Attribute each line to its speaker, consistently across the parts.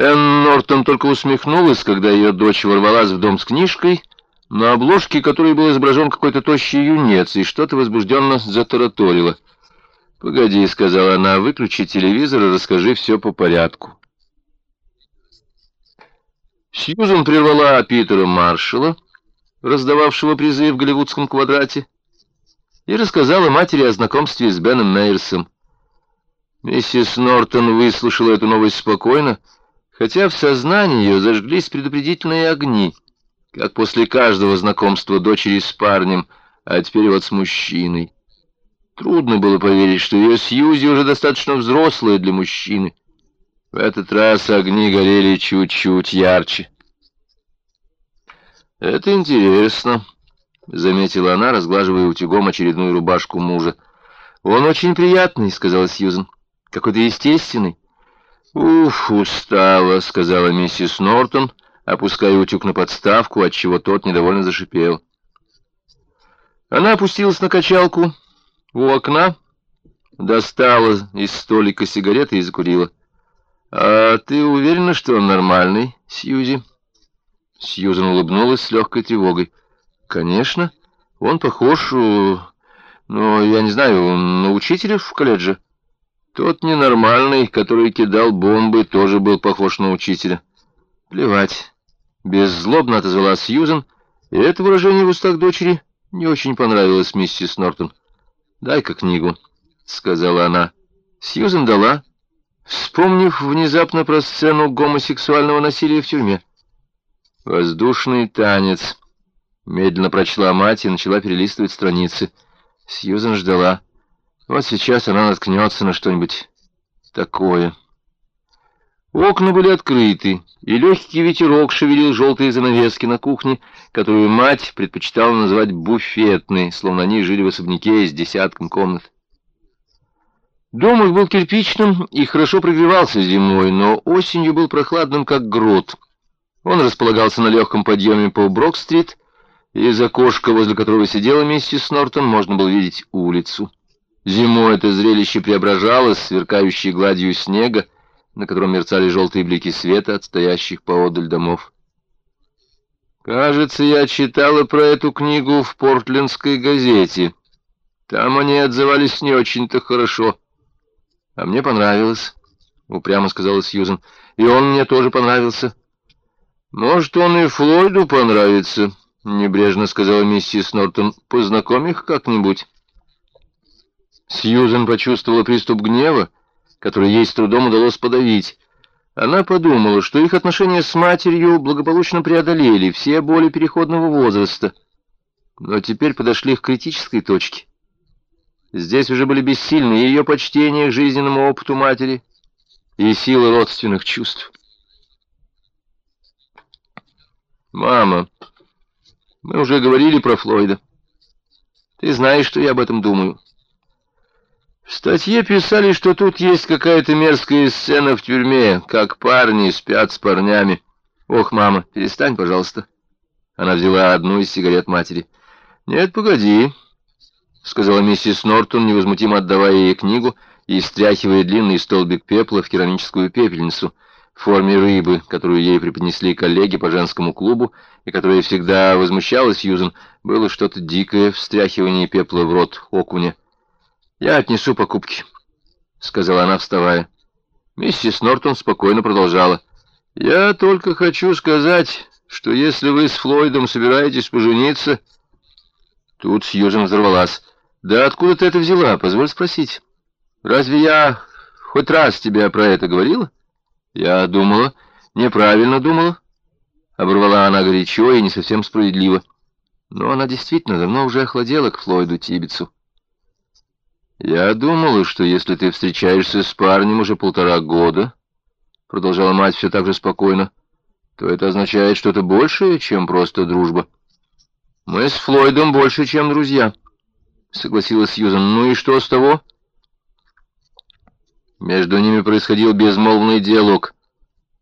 Speaker 1: Энн Нортон только усмехнулась, когда ее дочь ворвалась в дом с книжкой, на обложке которой был изображен какой-то тощий юнец, и что-то возбужденно затараторило. «Погоди», — сказала она, — «выключи телевизор и расскажи все по порядку». Сьюзен прервала Питера Маршалла, раздававшего призы в голливудском квадрате, и рассказала матери о знакомстве с Беном Мейерсом. Миссис Нортон выслушала эту новость спокойно, хотя в сознании ее зажглись предупредительные огни, как после каждого знакомства дочери с парнем, а теперь вот с мужчиной. Трудно было поверить, что ее Сьюзи уже достаточно взрослая для мужчины. В этот раз огни горели чуть-чуть ярче. «Это интересно», — заметила она, разглаживая утюгом очередную рубашку мужа. «Он очень приятный», — сказала Сьюзен. «Какой-то естественный». «Уф, устала», — сказала миссис Нортон, опуская утюг на подставку, отчего тот недовольно зашипел. Она опустилась на качалку у окна, достала из столика сигареты и закурила. «А ты уверена, что он нормальный, Сьюзи?» Сьюзен улыбнулась с легкой тревогой. «Конечно, он похож, но я не знаю, на учителя в колледже. Тот ненормальный, который кидал бомбы, тоже был похож на учителя. Плевать». Беззлобно отозвала Сьюзен, и это выражение в устах дочери не очень понравилось миссис Нортон. «Дай-ка книгу», — сказала она. Сьюзен дала, вспомнив внезапно про сцену гомосексуального насилия в тюрьме. «Воздушный танец», — медленно прочла мать и начала перелистывать страницы. Сьюзен ждала. Вот сейчас она наткнется на что-нибудь такое. Окна были открыты, и легкий ветерок шевелил желтые занавески на кухне, которую мать предпочитала называть буфетной, словно они жили в особняке с десятком комнат. Дом их был кирпичным и хорошо прогревался зимой, но осенью был прохладным, как грот. Он располагался на легком подъеме по Брок-стрит, и из окошка, возле которого сидела миссис Нортон, можно было видеть улицу. Зимой это зрелище преображалось, сверкающей гладью снега, на котором мерцали желтые блики света от стоящих поодаль домов. «Кажется, я читала про эту книгу в портлендской газете. Там они отзывались не очень-то хорошо». «А мне понравилось», — упрямо сказала Сьюзен. «И он мне тоже понравился». «Может, он и Флойду понравится», — небрежно сказала миссис Нортон. «Познакомь их как-нибудь». Сьюзен почувствовала приступ гнева, который ей с трудом удалось подавить. Она подумала, что их отношения с матерью благополучно преодолели все боли переходного возраста, но теперь подошли к критической точке. Здесь уже были бессильны ее почтение к жизненному опыту матери и силы родственных чувств. «Мама, мы уже говорили про Флойда. Ты знаешь, что я об этом думаю». В статье писали, что тут есть какая-то мерзкая сцена в тюрьме, как парни спят с парнями. Ох, мама, перестань, пожалуйста. Она взяла одну из сигарет матери. Нет, погоди, — сказала миссис Нортон, невозмутимо отдавая ей книгу и стряхивая длинный столбик пепла в керамическую пепельницу в форме рыбы, которую ей преподнесли коллеги по женскому клубу, и которая всегда возмущалась Юзен, было что-то дикое в стряхивании пепла в рот окуня. «Я отнесу покупки», — сказала она, вставая. Миссис Нортон спокойно продолжала. «Я только хочу сказать, что если вы с Флойдом собираетесь пожениться...» Тут Сьюзен взорвалась. «Да откуда ты это взяла? Позволь спросить. Разве я хоть раз тебе про это говорила?» «Я думала, неправильно думала». Оборвала она горячо и не совсем справедливо. Но она действительно давно уже охладела к Флойду Тибицу. «Я думала, что если ты встречаешься с парнем уже полтора года, — продолжала мать все так же спокойно, — то это означает что-то большее, чем просто дружба. Мы с Флойдом больше, чем друзья, — согласилась Сьюзан. Ну и что с того? Между ними происходил безмолвный диалог.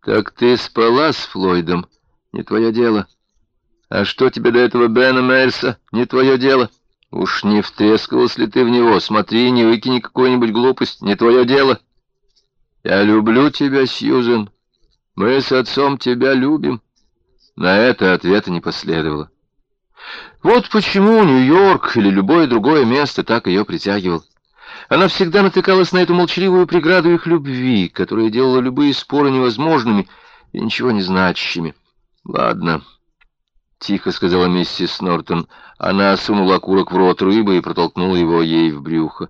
Speaker 1: «Так ты спала с Флойдом? Не твое дело. А что тебе до этого Бена Мэрса? Не твое дело». Уж не втрескалась ли ты в него? Смотри, не выкини какую-нибудь глупость, не твое дело. Я люблю тебя, Сьюзен, Мы с отцом тебя любим». На это ответа не последовало. Вот почему Нью-Йорк или любое другое место так ее притягивал. Она всегда натыкалась на эту молчаливую преграду их любви, которая делала любые споры невозможными и ничего не значащими. «Ладно», — тихо сказала миссис Нортон. Она сунула окурок в рот рыбы и протолкнула его ей в брюхо.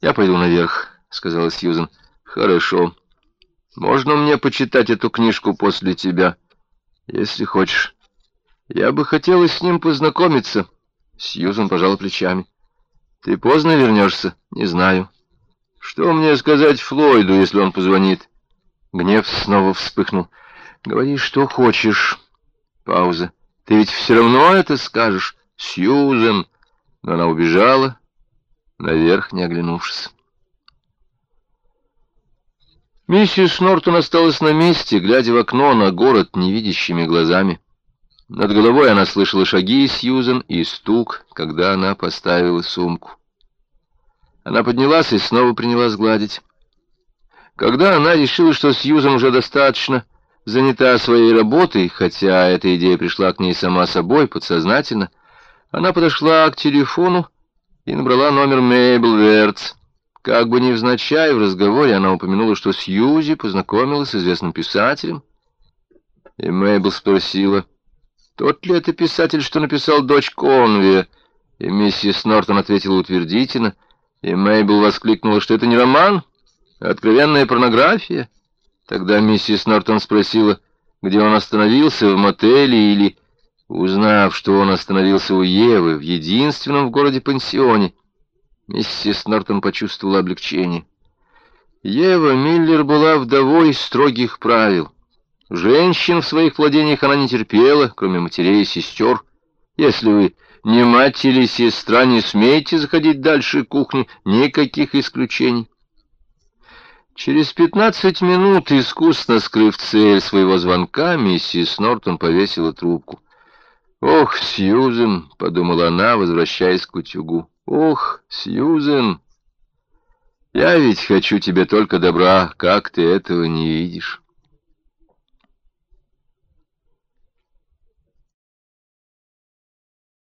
Speaker 1: «Я пойду наверх», — сказала Сьюзен. «Хорошо. Можно мне почитать эту книжку после тебя?» «Если хочешь». «Я бы хотела с ним познакомиться». Сьюзен пожала плечами. «Ты поздно вернешься?» «Не знаю». «Что мне сказать Флойду, если он позвонит?» Гнев снова вспыхнул. «Говори, что хочешь». Пауза. «Ты ведь все равно это скажешь, Сьюзен». Но она убежала, наверх не оглянувшись. Миссис Нортон осталась на месте, глядя в окно на город невидящими глазами. Над головой она слышала шаги Сьюзен и стук, когда она поставила сумку. Она поднялась и снова принялась гладить. Когда она решила, что Сьюзен уже достаточно занята своей работой, хотя эта идея пришла к ней сама собой, подсознательно, она подошла к телефону и набрала номер Мейбл Вертс. Как бы невзначай в разговоре она упомянула, что Сьюзи познакомилась с известным писателем. И Мейбл спросила, тот ли это писатель, что написал «Дочь Конви»? И миссис Нортон ответила утвердительно, и Мейбл воскликнула, что это не роман, а откровенная порнография. Тогда миссис Нортон спросила, где он остановился, в мотеле или... Узнав, что он остановился у Евы в единственном в городе пансионе, Миссис Нортон почувствовала облегчение. Ева Миллер была вдовой строгих правил. Женщин в своих владениях она не терпела, кроме матерей и сестер. Если вы не мать или сестра, не смейте заходить дальше кухни, никаких исключений. Через пятнадцать минут, искусно скрыв цель своего звонка, миссис Нортон повесила трубку. «Ох, Сьюзен!» — подумала она, возвращаясь к утюгу. Ох, Сьюзен, я ведь хочу тебе только добра, как ты этого не видишь.